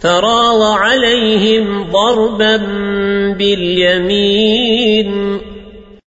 فراغ عليهم ضربا باليمين.